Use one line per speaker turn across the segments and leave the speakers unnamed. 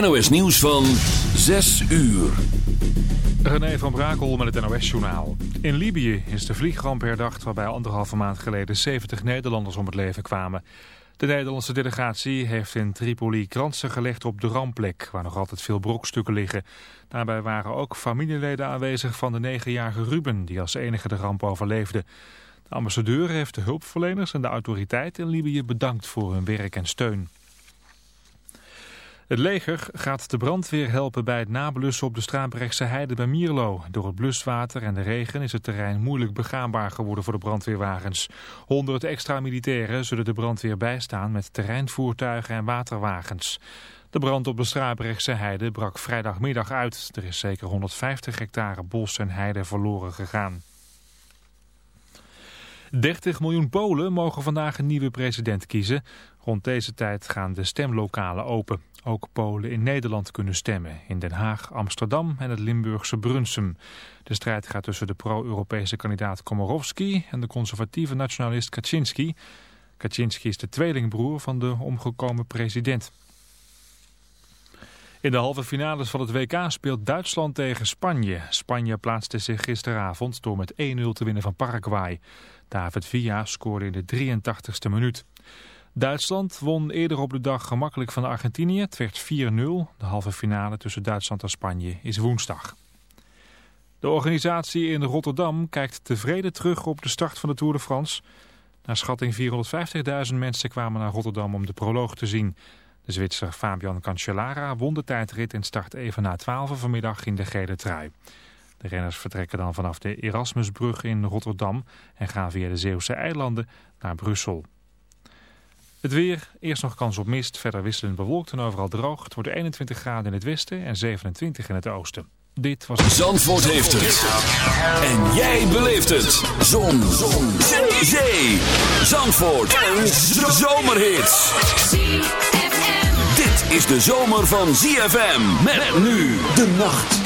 NOS nieuws van 6 uur.
René van Brakel met het NOS-journaal. In Libië is de vliegramp herdacht waarbij anderhalve maand geleden 70 Nederlanders om het leven kwamen. De Nederlandse delegatie heeft in Tripoli kransen gelegd op de rampplek, waar nog altijd veel brokstukken liggen. Daarbij waren ook familieleden aanwezig van de negenjarige Ruben, die als enige de ramp overleefde. De ambassadeur heeft de hulpverleners en de autoriteiten in Libië bedankt voor hun werk en steun. Het leger gaat de brandweer helpen bij het nablussen op de Straaprechtse heide bij Mierlo. Door het bluswater en de regen is het terrein moeilijk begaanbaar geworden voor de brandweerwagens. Honderd extra militairen zullen de brandweer bijstaan met terreinvoertuigen en waterwagens. De brand op de Straaprechtse heide brak vrijdagmiddag uit. Er is zeker 150 hectare bos en heide verloren gegaan. 30 miljoen Polen mogen vandaag een nieuwe president kiezen. Rond deze tijd gaan de stemlokalen open. Ook Polen in Nederland kunnen stemmen. In Den Haag, Amsterdam en het Limburgse Brunsum. De strijd gaat tussen de pro-Europese kandidaat Komorowski en de conservatieve nationalist Kaczynski. Kaczynski is de tweelingbroer van de omgekomen president. In de halve finales van het WK speelt Duitsland tegen Spanje. Spanje plaatste zich gisteravond door met 1-0 te winnen van Paraguay. David Villa scoorde in de 83ste minuut. Duitsland won eerder op de dag gemakkelijk van Argentinië. Het werd 4-0. De halve finale tussen Duitsland en Spanje is woensdag. De organisatie in Rotterdam kijkt tevreden terug op de start van de Tour de France. Naar schatting 450.000 mensen kwamen naar Rotterdam om de proloog te zien. De Zwitser Fabian Cancellara won de tijdrit en start even na 12 vanmiddag in de gele trui. De renners vertrekken dan vanaf de Erasmusbrug in Rotterdam en gaan via de Zeeuwse eilanden naar Brussel. Het weer, eerst nog kans op mist, verder wisselend bewolkt en overal droog. Het wordt 21 graden in het westen en 27 in het oosten. Dit was...
Zandvoort heeft het. En jij beleeft het. Zon. Zon. Zee. Zandvoort. Een zomerhit. Dit is de zomer van ZFM. Met nu de nacht.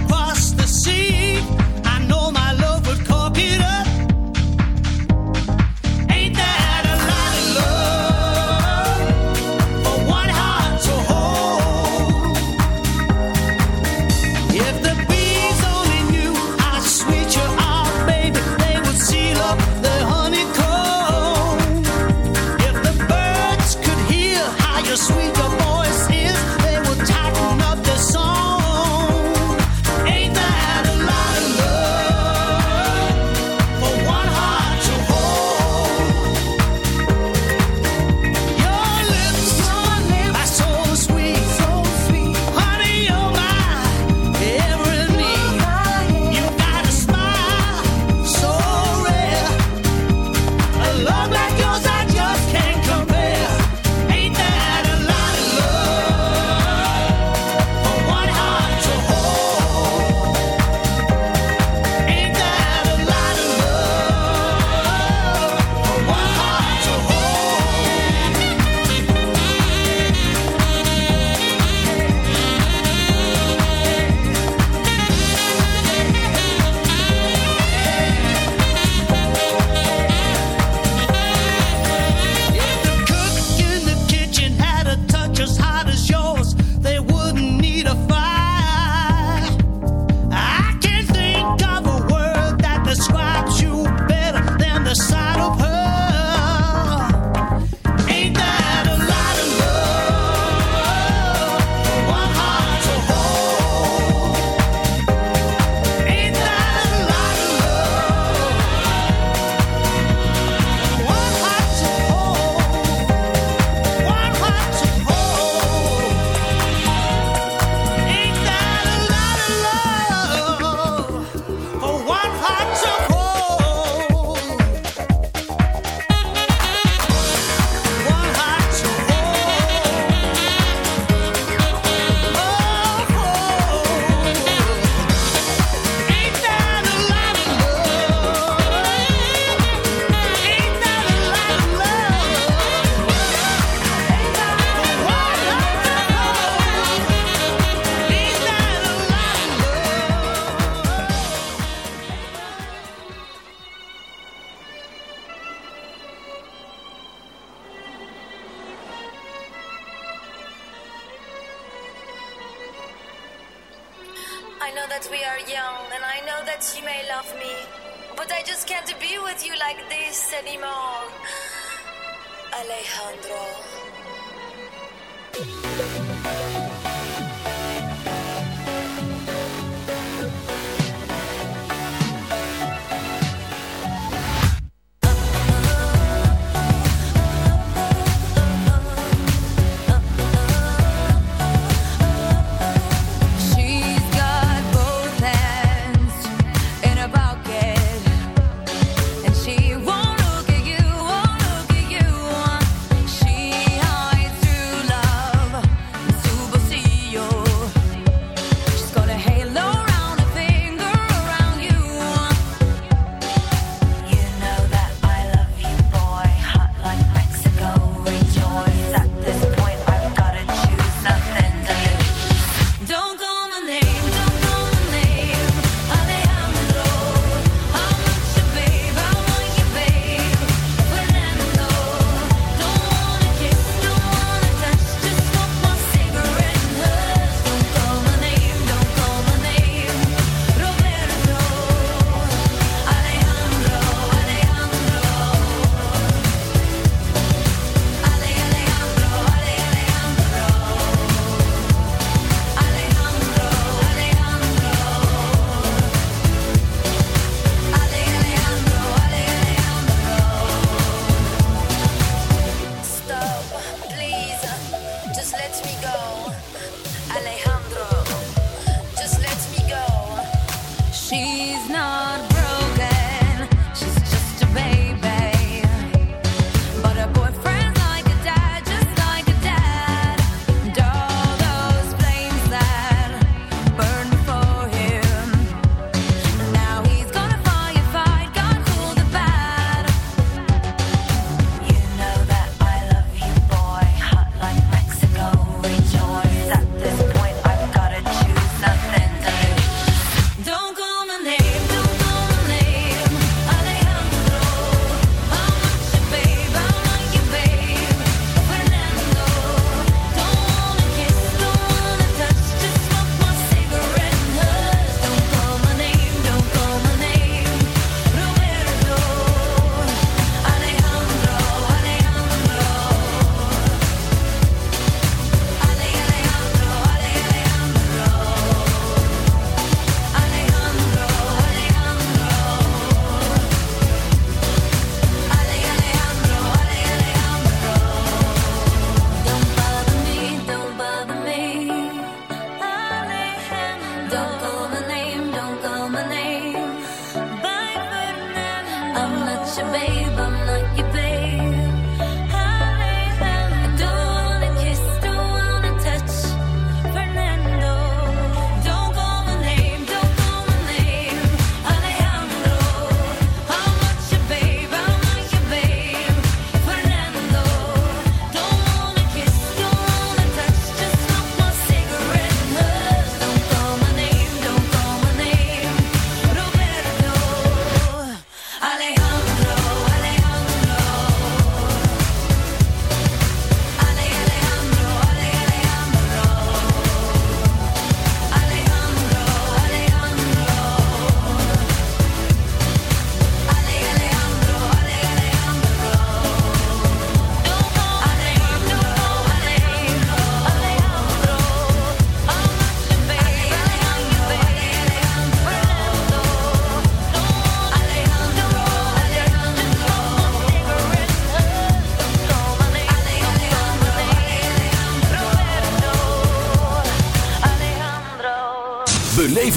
see.
I know my love would cock it up.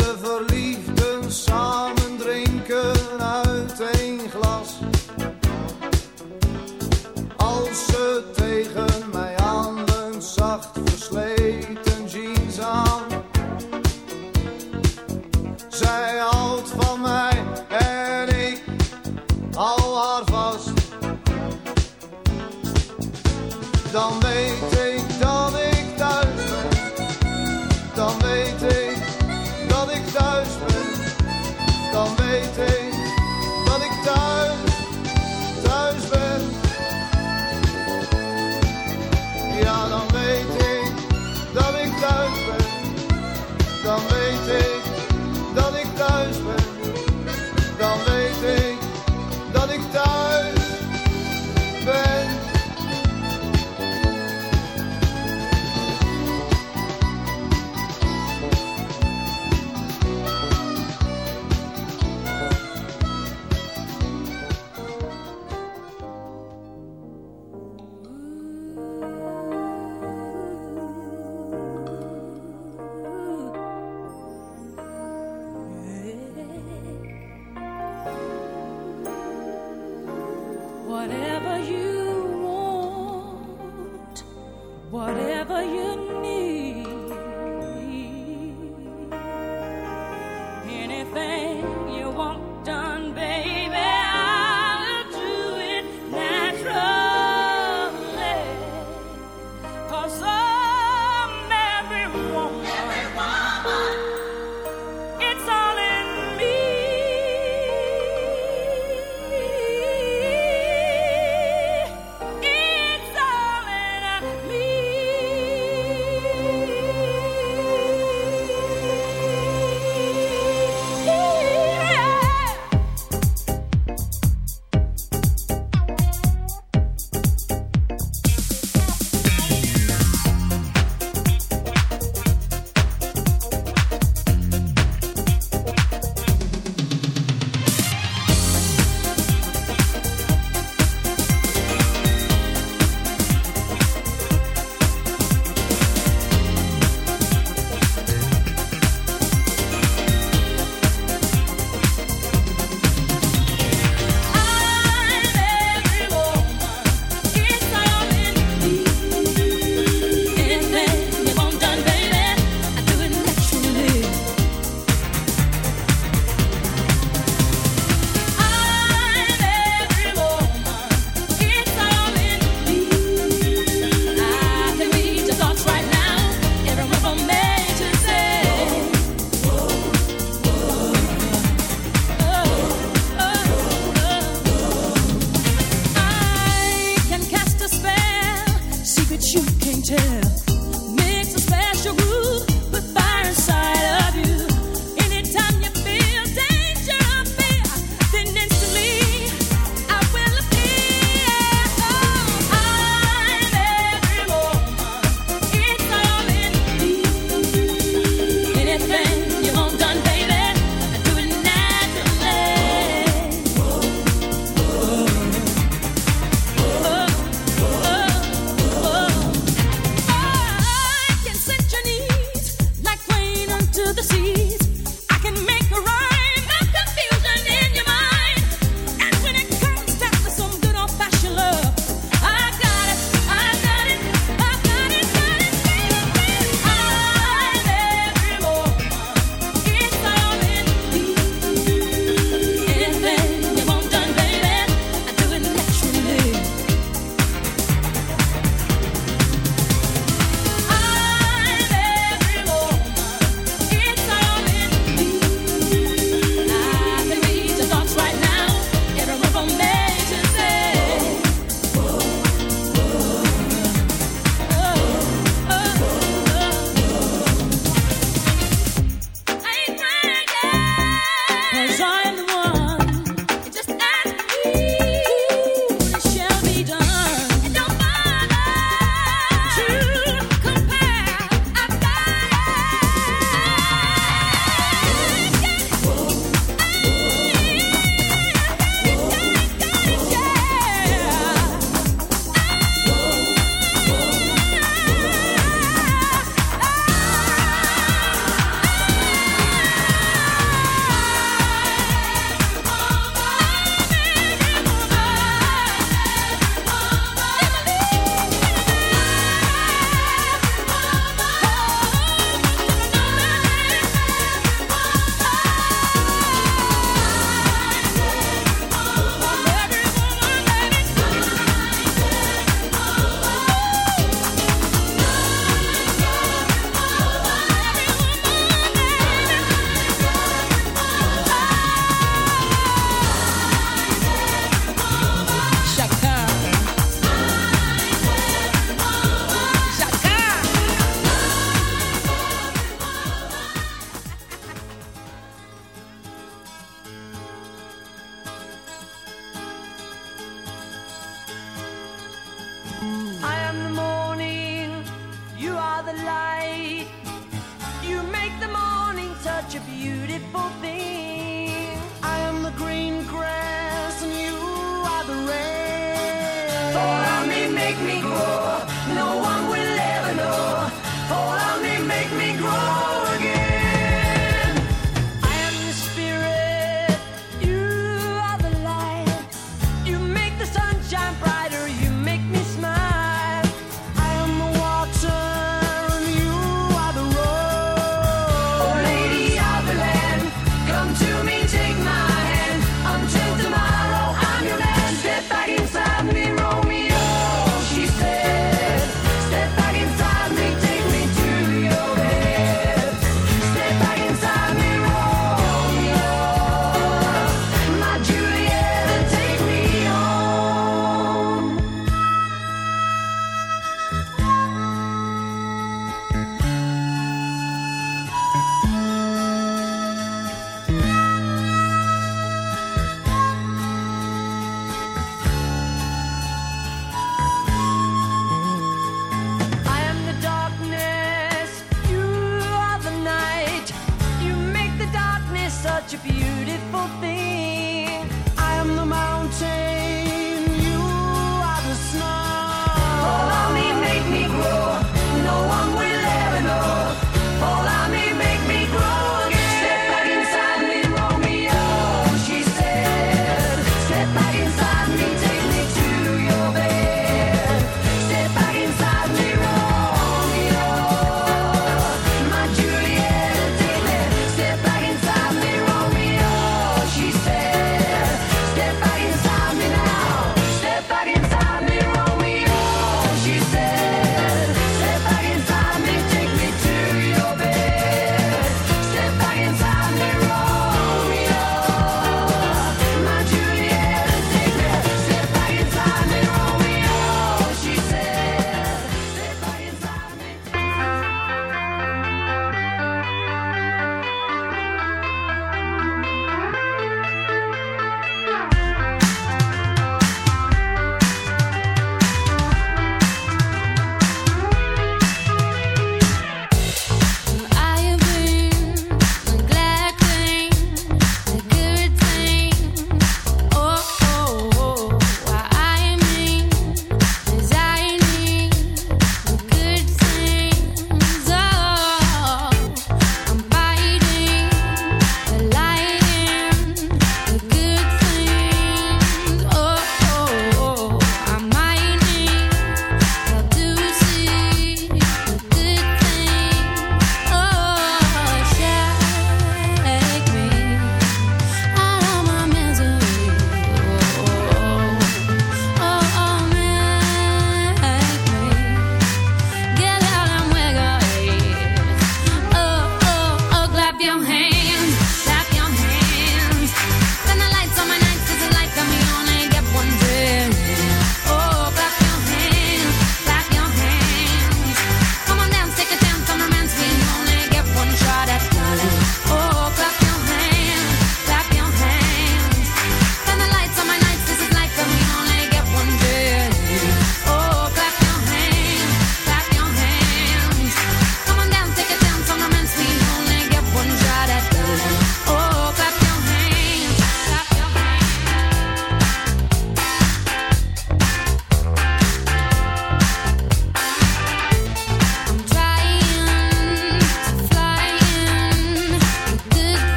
de
verliezen.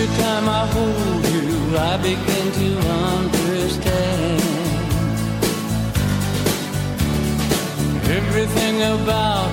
Every
time I hold you, I begin to understand. Everything about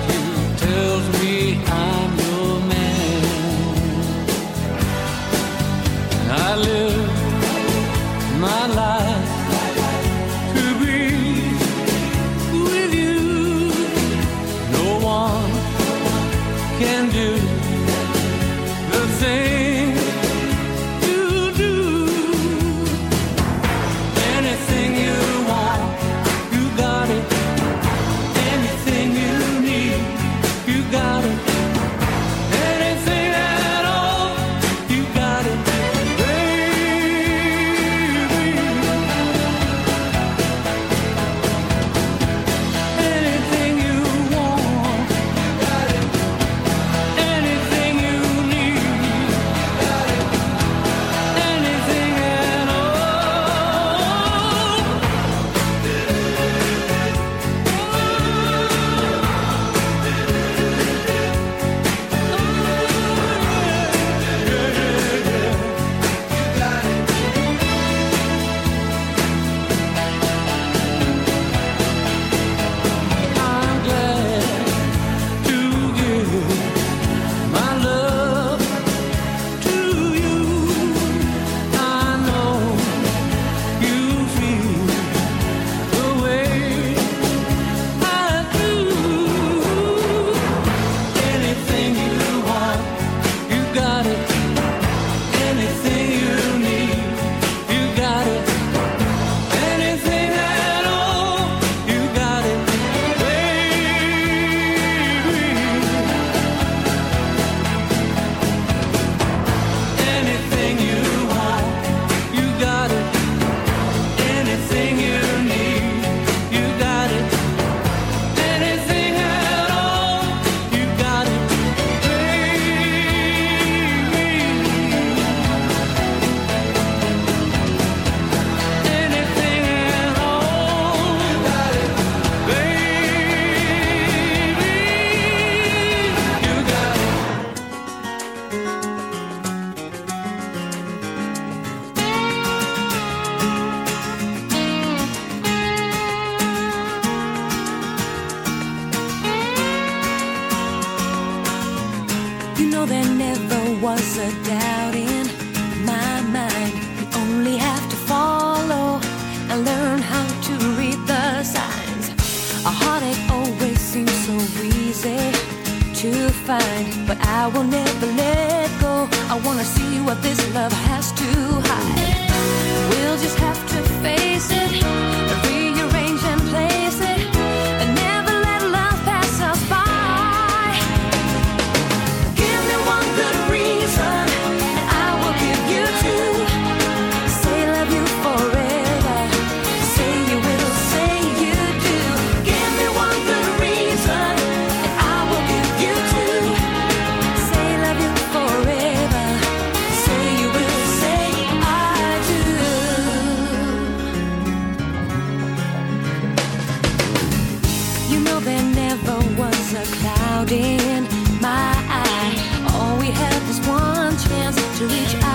to each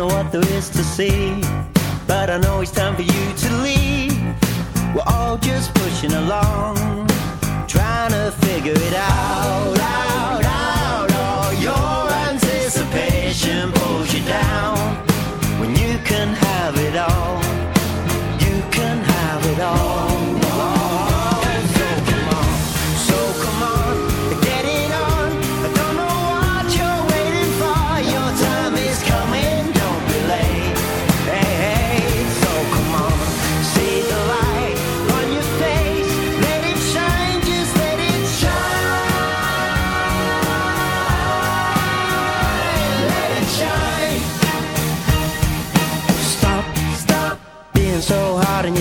know
what there
is to see, but I know it's time for you to leave. We're all just pushing along, trying to figure it out, out, out. All your anticipation.